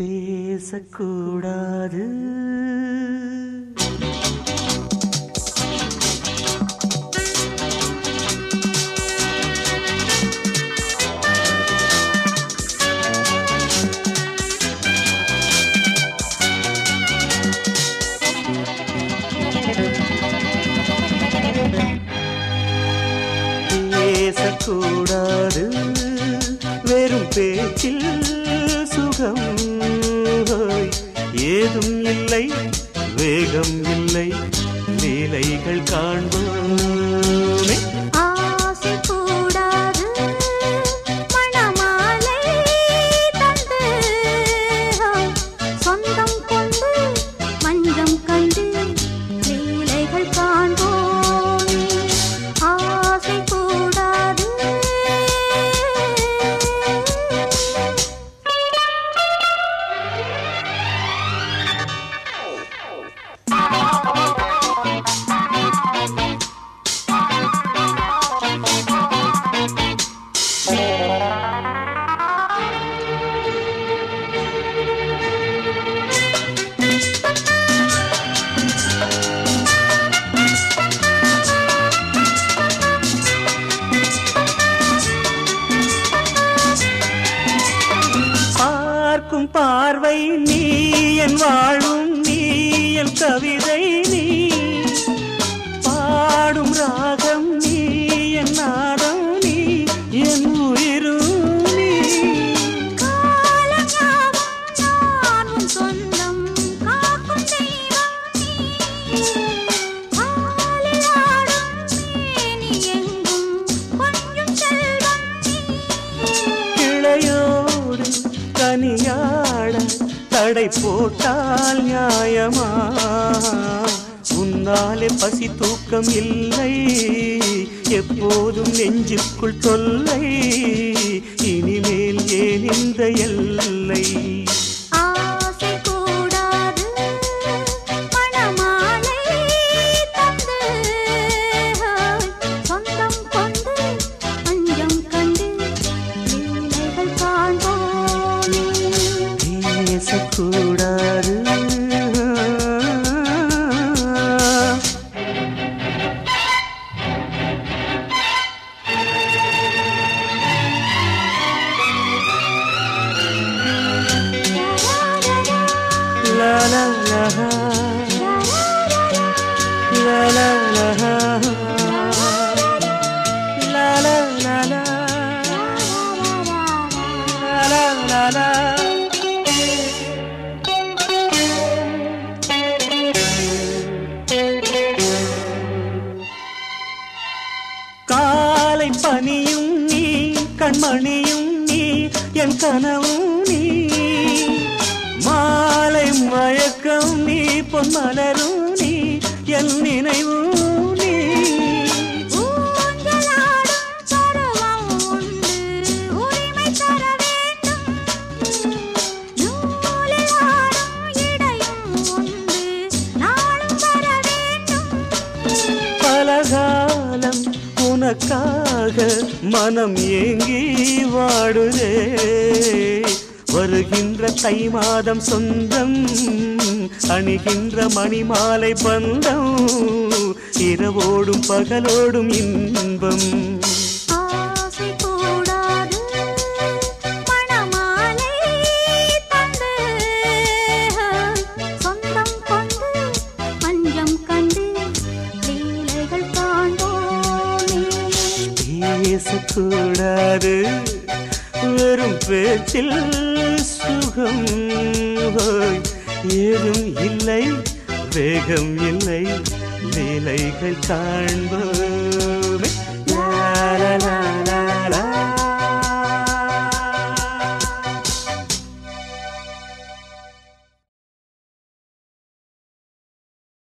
பேசக்கூடாது. பேசக்கூடாது. வெறும் பேச்சில் ஏதும் இல்லை வேகம் இல்லை லீலைகள் காண்போமே. பார்வை நீ என் வாழும் நீ என் கவிதை நீ. தடை போட்டால் நியாயமா? உன்னாலே பசி தூக்கம் இல்லை. எப்போதும் நெஞ்சுக்குள் தொல்லை. இனிமேல் ஏன் இந்த எல்லை? காலை பனியும் நீ கண்மணியும் நீ என் கனவும் பூக்கம் நீ பொன்மலரும் நீ என் நினைவும் நீ. பலகாலம் உனக்காக மனம் ஏங்கி வாடுதே வருகின்ற தை மாதம் சொந்தம் அணுகின்ற மணிமாலை பந்தம் இரவோடும் பகலோடும் இன்பம். பேசக்கூடாது வெறும் பேச்சில் சுகம் ஹோய். ஏதும் இல்லை வேகம் இல்லை லீலைகள் காண்போம்